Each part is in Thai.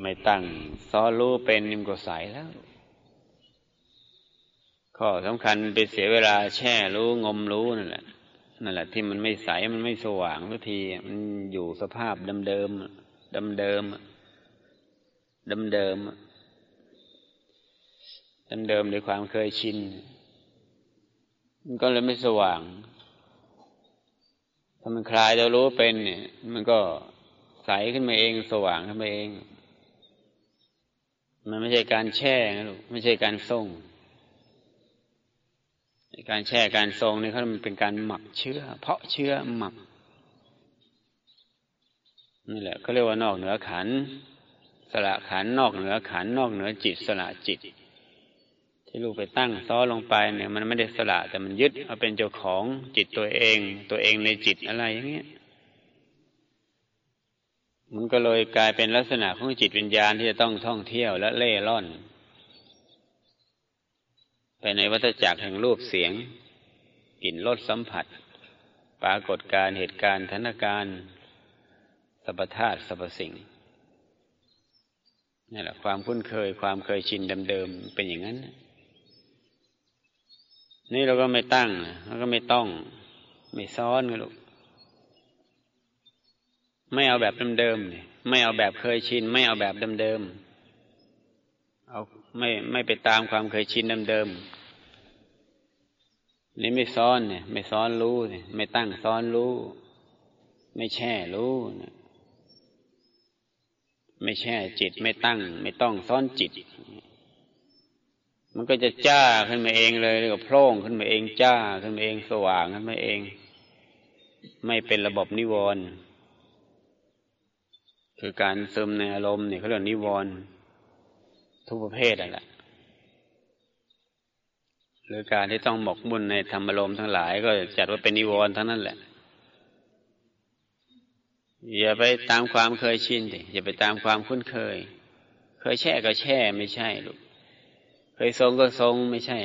ไม่ตั้งซ้อรู้เป็นนิมก็ใสแล้ว ข้อสำคัญไปเสียเวลาแช่รู้งมรู้นั่นแหละนั่นแหละที่มันไม่ใสมันไม่สว่างทุกที มันอยู่สภาพเดิมเดิมเดิมเดิมเดิมเดิมเดิมด้วยความเคยชินมันก็เลยไม่สว่าง ถ้ามันคลายจะรู้เป็นเนี่ย มันก็ใสขึ้นมาเองสว่างขึ้นมาเอง มันไม่ใช่การแช่นะลูกไม่ใช่การส่งการแช่การทรงนี่เขามันเป็นการหมักเชื้อ เพาะเชื้อหมักนี่แหละเขาเรียกว่านอกเหนือขัน สละขันนอกเหนือขันนอกเหนือจิตสละจิต ที่ลูกไปตั้งซ้อลงไปเนี่ย มันไม่ได้สละแต่มันยึดเอาเป็นเจ้าของจิตตัวเอง ตัวเองในจิตอะไรอย่างเงี้ย มันก็เลยกลายเป็นลักษณะของจิตวิญญาณที่จะต้องท่องเที่ยวและเล่ร่อน ไปในวัฏจักรแห่งรูปเสียงกลิ่นรสสัมผัส ปรากฏการเหตุการณ์ธนการสัพธาตุสัพสิ่งนี่แหละความคุ้นเคยความเคยชินเดิมๆเป็นอย่างนั้น นี่เราก็ไม่ตั้งแล้วก็ไม่ต้อง ไม่ซ้อนกันลูก ไม่เอาแบบเดิมๆไม่เอาแบบเคยชิน ไม่เอาแบบเดิมๆเอาไม่ไม่ไปตามความเคยชินเดิมๆนี่ไม่ซ้อนเนี่ย ไม่ซ้อนรู้เนี่ยไม่ตั้งซ้อนรู้ ไม่แช่รู้เนี่ยไม่แช่จิตไม่ตั้ง ไม่ต้องซ้อนจิต มันก็จะจ้าขึ้นมาเองเลยแล้วก็โพล่งขึ้นมาเองจ้าขึ้นมาเองสว่างขึ้นมาเอง ไม่เป็นระบบนิวรณ์ คือการซึมในอารมณ์เนี่ยเขาเรียกนิวรณ์ทุกประเภทนั่นแหละหรือการที่ต้องหมกมุ่นในธรรมอารมณ์ทั้งหลาย ก็จัดว่าเป็นนิวรณ์ทั้งนั้นแหละ อย่าไปตามความเคยชินดิอย่าไปตามความคุ้นเคย เคยแช่ก็แช่ไม่ใช่ลูกเคยทรงก็ทรงไม่ใช่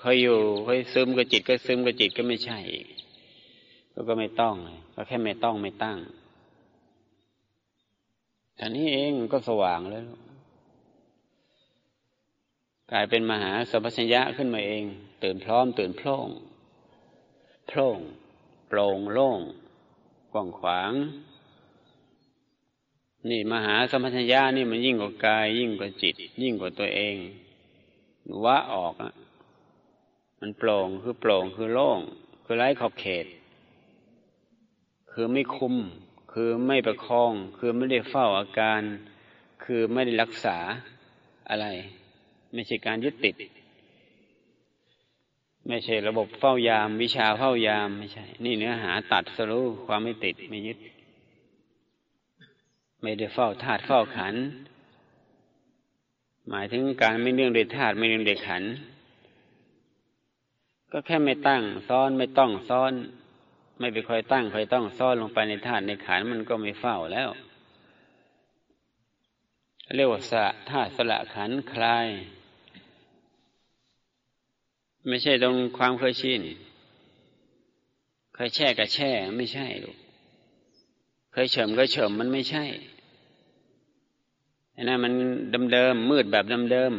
เคยอยู่เคยซึมก็จิตก็ซึมก็จิตก็ไม่ใช่ก็ก็ไม่ต้องก็แค่ไม่ต้องไม่ตั้ง อันนี้เองก็สว่างแล้ว กลายเป็นมหาสัพพัญญะขึ้นมาเอง ตื่นพร้อม ตื่นพล่องพล่องโปร่งโล่งกว้างขวาง นี่มหาสัมพัญญะนี่มันยิ่งกว่ากาย ยิ่งกว่าจิต ยิ่งกว่าตัวเองวะออกอะมันโปร่งคือโปร่งคือโล่ง คือไร้ขอบเขต คือไม่คุม คือไม่ประคอง คือไม่ได้เฝ้าอาการ คือไม่ได้รักษาอะไร ไม่ใช่การยึดติด ไม่ใช่ระบบเฝ้ายาม วิชาเฝ้ายามไม่ใช่ นี่เนื้อหาตัดสรุปความไม่ติดไม่ยึด ไม่ได้เฝ้าธาตุเฝ้าขัน หมายถึงการไม่เนื่องด้วยธาตุไม่เนื่องด้วยขัน ก็แค่ไม่ตั้งซ้อนไม่ต้องซ้อน ไม่ไปคอยตั้งคอยต้องซ่อนลงไปในธาตุในขันมันก็ไม่เฝ้าแล้ว เรียกว่าสะธาตุสละขันคลาย ไม่ใช่ตรงความเคยชินเคยแช่กับแช่ไม่ใช่ลูกเคยเฉิมก็เฉิมมันไม่ใช่อันนั้นมันเดิมๆมืดแบบเดิม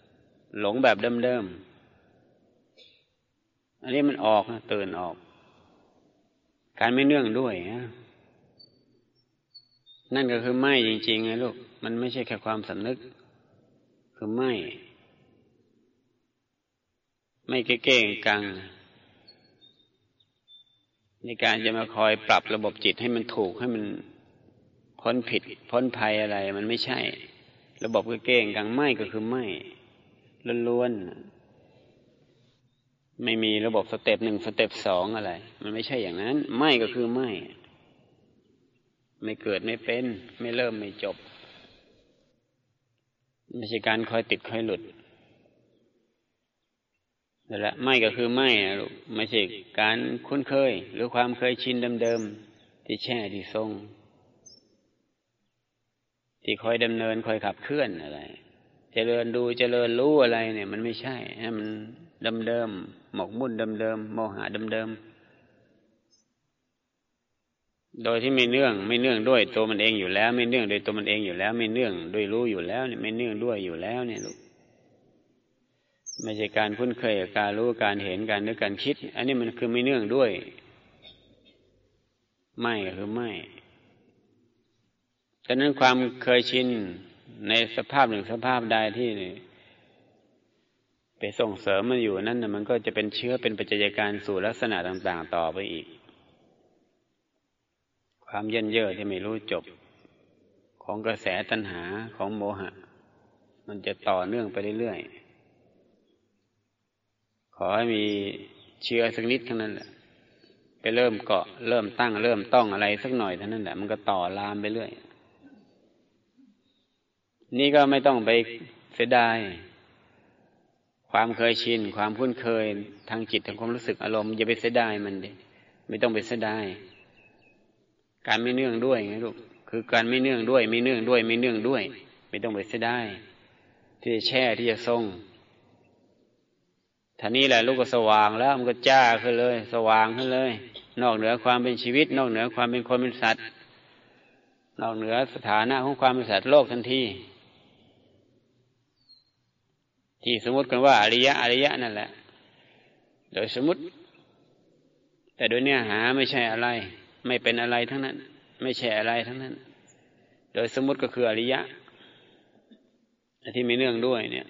ๆหลงแบบเดิมๆอันนี้มันออกตื่นออก การไม่เนื่องด้วยนั่นก็คือไม่จริงๆไงลูก มันไม่ใช่แค่ความสำนึก คือไม่ ไม่เก้งกัง ในการจะมาคอยปรับระบบจิตให้มันถูกให้มันพ้นผิด พ้นภัยอะไร มันไม่ใช่ ระบบเก้งกังไม่ก็คือไม่ล้วนๆ ไม่มีระบบ step หนึ่ง step สองอะไร มันไม่ใช่อย่างนั้น ไม่ก็คือไม่ ไม่เกิดไม่เป็น ไม่เริ่มไม่จบ ไม่ใช่การคอยติดคอยหลุดนั่นแหละไม่ก็คือไม่นะลูกไม่ใช่การคุ้นเคย หรือความเคยชินเดิมๆที่แช่ที่ทรง ที่คอยดำเนินคอยขับเคลื่อนอะไรเจริญดูเจริญรู้อะไรเนี่ย มันไม่ใช่มัน เดิมๆหมกมุ่นเดิมๆโมหะเดิมๆโดยที่ไม่เนื่อง ไม่เนื่องด้วยตัวมันเองอยู่แล้ว ไม่เนื่องโดยตัวมันเองอยู่แล้ว ไม่เนื่องโดยรู้อยู่แล้วเนี่ยไม่เนื่องด้วยอยู่แล้วเนี่ยลูกไม่ใช่การคุ้นเคยกับการรู้การเห็นการนึกการคิด อันนี้มันคือไม่เนื่องด้วย ไม่ก็คือไม่ฉะนั้นความเคยชินในสภาพหนึ่งสภาพใดที่ ไปส่งเสริมมันอยู่นั่นนะมันก็จะเป็นเชื้อเป็นปัจจัยการสู่ลักษณะต่าง ๆ ต่อไปอีก ความเย็นเย่อที่ไม่รู้จบ ของกระแสตัณหาของโมหะ มันจะต่อเนื่องไปเรื่อยๆขอให้มีเชื้อสักนิดเท่านั้นแหละไปเริ่มเกาะเริ่มตั้งเริ่มต้องอะไรสักหน่อยเท่านั้นแหละมันก็ต่อลามไปเรื่อยนี่ก็ไม่ต้องไปเสียดาย ความเคยชิน ความคุ้นเคยทางจิตทางความรู้สึกอารมณ์อย่าไปเสียดายมันดิไม่ต้องไปเสียดายการไม่เนื่องด้วยไงลูกคือการไม่เนื่องด้วย ไม่เนื่องด้วย ไม่เนื่องด้วย ไม่ต้องไปเสียดายที่จะแช่ที่จะทรงท่านี้แหละลูกก็สว่างแล้วมันก็จ้าขึ้นเลย สว่างขึ้นเลย นอกเหนือความเป็นชีวิต นอกเหนือความเป็นคนเป็นสัตว์ นอกเหนือสถานะของความเป็นสัตว์โลกทันที ที่สมมติกันว่าอริยะอริยะนั่นแหละ โดยสมมติ แต่โดยเนื้อหาไม่ใช่อะไร ไม่เป็นอะไรทั้งนั้น ไม่ใช่อะไรทั้งนั้น โดยสมมติก็คืออริยะที่มีเนื่องด้วยเนี่ย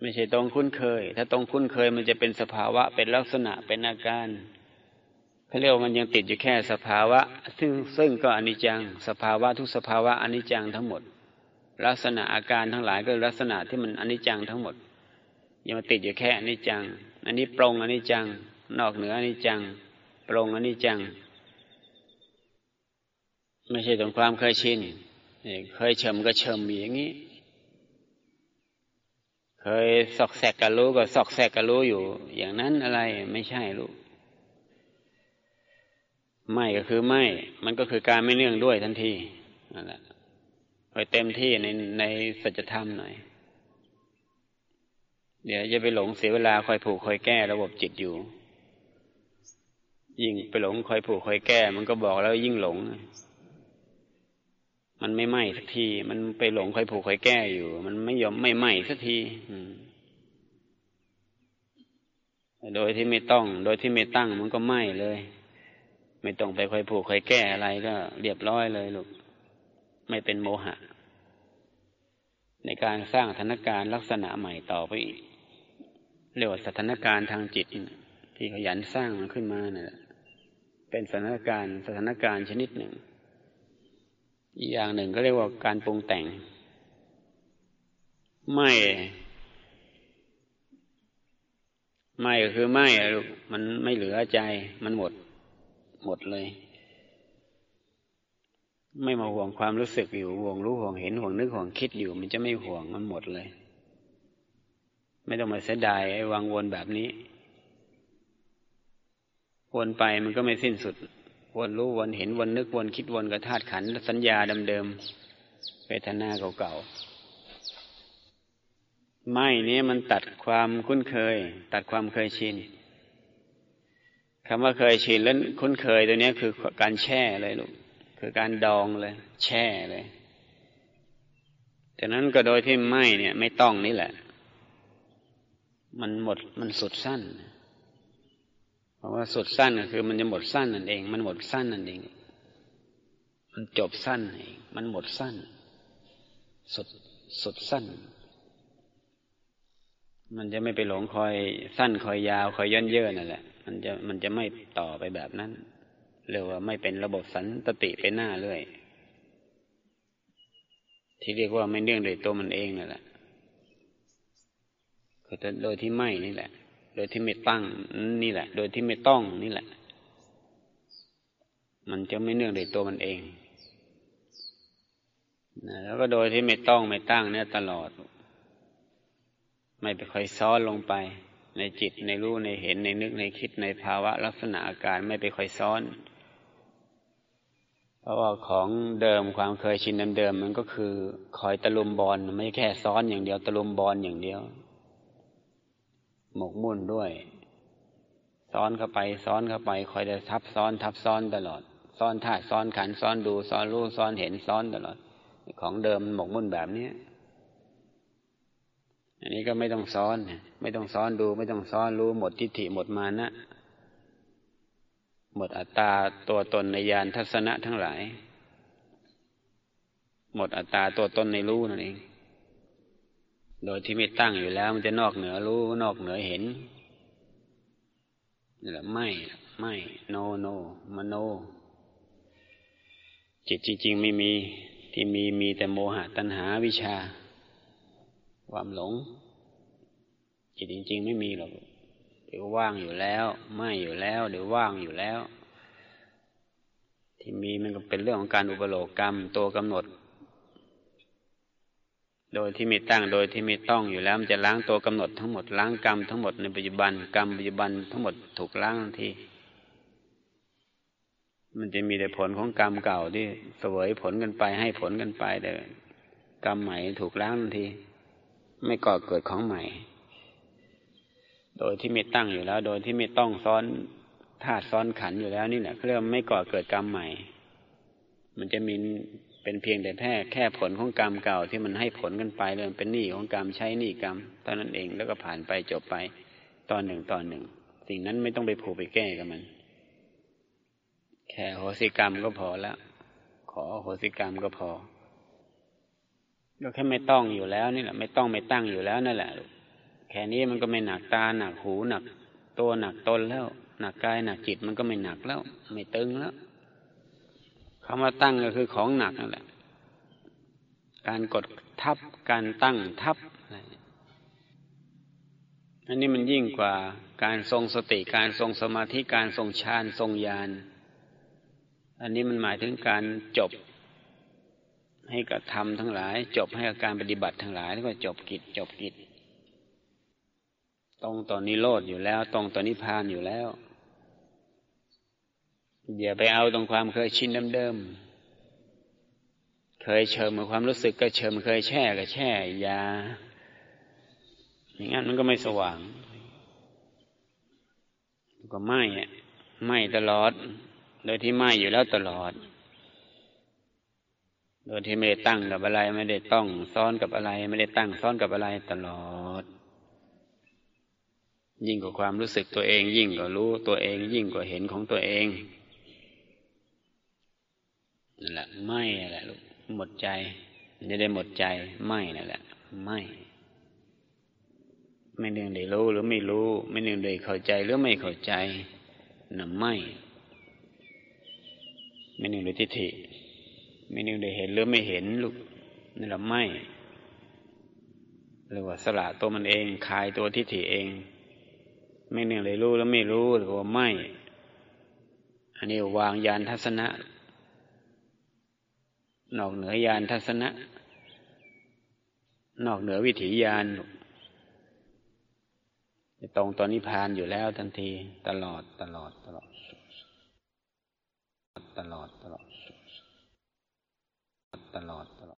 ไม่ใช่ตรงคุ้นเคย ถ้าตรงคุ้นเคยมันจะเป็นสภาวะ เป็นลักษณะเป็นอาการเขาเรียกว่ามันยังติดอยู่แค่สภาวะ ซึ่งซึ่งก็อนิจจัง สภาวะทุกสภาวะอนิจจังทั้งหมด ลักษณะอาการทั้งหลายก็ลักษณะที่มันอนิจจังทั้งหมด อย่ามาติดอยู่แค่อนิจจัง อันนี้ปรงอนิจจัง นอกเหนืออนิจจัง ปรงอนิจจัง ไม่ใช่ตรงความเคยชินเคยเฉมก็เฉมอย่างนี้ เคยสอกแสกกะรู้ก็สอกแสกกะรู้อยู่ อย่างนั้นอะไรไม่ใช่ลูกไม่ก็คือไม่ มันก็คือการไม่เนื่องด้วยทันทีนั่นแหละ ไปเต็มที่ในในสัจธรรมหน่อย เดี๋ยวจะไปหลงเสียเวลาคอยผูกคอยแก้ระบบจิตอยู่ ยิ่งไปหลงคอยผูกคอยแก้ มันก็บอกแล้วยิ่งหลง มันไม่ไหม้สักที มันไปหลงคอยผูกคอยแก้อยู่ มันไม่ยอมไม่ไหม้สักทีโดยที่ไม่ต้อง โดยที่ไม่ตั้งมันก็ไหม้เลย ไม่ต้องไปคอยผูกคอยแก้อะไรก็เรียบร้อยเลยลูก ไม่เป็นโมหะ ในการสร้างสถานการณ์ลักษณะใหม่ต่อไปอีกเรียกว่าสถานการณ์ทางจิต ที่ขยันสร้างมันขึ้นมาเนี่ยเป็นสถานการณ์สถานการณ์ชนิดหนึ่ง อีกอย่างหนึ่งก็เรียกว่าการปรุงแต่ง ไม่ไม่ก็คือไม่มันไม่เหลือใจมันหมด หมดเลย ไม่มาห่วงความรู้สึกอยู่ห่วงรู้ห่วงเห็นห่วงนึกห่วงคิดอยู่ มันจะไม่ห่วงมันหมดเลย ไม่ต้องมาเสียดายไอ้วางวนแบบนี้ วนไปมันก็ไม่สิ้นสุด วนรู้วนเห็นวนนึกวนคิดวนกระธาตุขันสัญญาเดิมๆเวทนาเก่าๆไม่นี้มันตัดความคุ้นเคย ตัดความเคยชินคำว่าเคยชินแล้วคุ้นเคยตัวนี้คือการแช่เลยลูก คือการดองเลย แช่เลยจากนั้นก็โดยที่ไม่เนี่ย ไม่ต้องนี่แหละ มันหมดมันสุดสั้น เพราะว่าสุดสั้นก็คือ มันจะหมดสั้นนั่นเอง มันหมดสั้นนั่นเอง มันจบสั้นเองมันหมดสั้น สุดสุดสั้น มันจะไม่ไปหลงคอยสั้นคอยยาว คอยย่นเยอะนั่นแหละ มันจะมันจะไม่ต่อไปแบบนั้น เรียกว่าไม่เป็นระบบสันตติไปหน้าเรื่อย ที่เรียกว่าไม่เนื่องโดยตัวมันเองนั่นแหละก็โดยที่ไม่นี่แหละ โดยที่ไม่ตั้งนี่แหละ โดยที่ไม่ต้องนี่แหละ มันจะไม่เนื่องโดยตัวมันเองนะแล้วก็โดยที่ไม่ต้องไม่ตั้งเนี่ยตลอด ไม่ไปคอยซ้อนลงไป ในจิตในรู้ในเห็นในนึกในคิดในภาวะลักษณะอาการไม่ไปคอยซ้อน เพราะว่าของเดิมความเคยชินเดิมๆมันก็คือคอยตะลุมบอลไม่แค่ซ้อนอย่างเดียวตะลุมบอลอย่างเดียว หมกมุ่นด้วย ซ้อนเข้าไปซ้อนเข้าไป คอยจะทับซ้อนทับซ้อนตลอด ซ้อนธาตุซ้อนขันซ้อนดูซ้อนรู้ซ้อนเห็นซ้อนตลอด ของเดิมหมกมุ่นแบบนี้อันนี้ก็ไม่ต้องซ้อน ไม่ต้องซ้อนดู ไม่ต้องซ้อนรู้หมดทิฏฐิหมดมานะ หมดอัตตาตัวตนในยานทัศนะทั้งหลาย หมดอัตตาตัวตนในรู้นั่นเอง โดยที่ไม่ตั้งอยู่แล้ว มันจะนอกเหนือรู้นอกเหนือเห็นนี่แหละไม่ไม่โนโนมโน จิตจริง ๆ ไม่มีที่มีมีแต่โมหะตัณหาวิชา ความหลง จิตจริง ๆ ไม่มีหรอก ดี๋ยวว่างอยู่แล้ว ไม่อยู่แล้ว เดี๋ยวว่างอยู่แล้ว ที่มีมันก็เป็นเรื่องของการอุปโลกกรรมตัวกำหนด โดยที่ไม่ตั้งโดยที่ไม่ต้องอยู่แล้วมันจะล้างตัวกำหนดทั้งหมดล้างกรรมทั้งหมดในปัจจุบันกรรมปัจจุบันทั้งหมดถูกล้างทันทีมันจะมีแต่ผลของกรรมเก่าที่เสวยผลกันไปให้ผลกันไปแต่กรรมใหม่ถูกล้างทันที ไม่ก่อเกิดของใหม่ โดยที่ไม่ตั้งอยู่แล้ว โดยที่ไม่ต้องซ้อนธาตุซ้อนขันอยู่แล้วนี่แหละเรียกไม่ก่อเกิดกรรมใหม่ มันจะมีเป็นเพียงแต่แค่แค่ผลของกรรมเก่าที่มันให้ผลกันไปเลยเป็นหนี้ของกรรมใช้หนี้กรรมตอนนั้นเองแล้วก็ผ่านไปจบไปตอนหนึ่งตอนหนึ่ง สิ่งนั้นไม่ต้องไปผูกไปแก้กับมัน แค่โหสิกรรมก็พอแล้วขอโหสิกรรมก็พอก็แค่ไม่ต้องอยู่แล้วนี่แหละ ไม่ต้องไม่ตั้งอยู่แล้วนั่นแหละ แค่นี้มันก็ไม่หนักตาหนักหูหนัก ตัวหนักตนแล้ว หนักกายหนักจิตมันก็ไม่หนักแล้ว ไม่ตึงแล้วคำว่าตั้งก็คือของหนักนั่นแหละ การกดทับการตั้งทับอันนี้มันยิ่งกว่าการทรงสติการทรงสมาธิการทรงฌานทรงญาณอันนี้มันหมายถึงการจบ ให้กับธรรมทั้งหลาย จบให้กับการปฏิบัติทั้งหลายแล้วก็จบกิจจบกิจ ตรงตอนนี้โลดอยู่แล้ว ตรงตอนนี้พานอยู่แล้วอย่าไปเอาตรงความเคยชินเดิมๆเคยเชิมกับความรู้สึกก็เชิมเคยแช่ก็แช่ยาอย่างนั้นมันก็ไม่สว่าง ก็ไหม้ไหม้ตลอด โดยที่ไหม้อยู่แล้วตลอด โดยที่ไม่ได้ตั้งกับอะไร ไม่ได้ต้องซ้อนกับอะไร ไม่ได้ตั้งซ้อนกับอะไรตลอด ยิ่งกว่าความรู้สึกตัวเอง ยิ่งกว่ารู้ตัวเอง ยิ่งกว่าเห็นของตัวเองนั่นแหละไม่แหละลูกหมดใจจะได้หมดใจไม่นั่นแหละ ไม่ไม่เนื่องได้รู้หรือไม่รู้ ไม่เนื่องได้เข้าใจหรือไม่เข้าใจนั่นไม่ไม่เนื่องด้วยทิฏฐิไม่เนื่องได้เห็นหรือไม่เห็นลูกนั่นแหละไม่หรือว่าสละตัวมันเองคลายตัวทิฏฐิเอง ไม่เนื่องได้รู้แล้วไม่รู้หรือว่าไม่ อันนี้วางยานทัศนะ นอกเหนือยานทัศนะ นอกเหนือวิถียานตรงตอนนี้พานอยู่แล้วทันที ตลอดตลอดตลอด ตลอดตลอดตลอด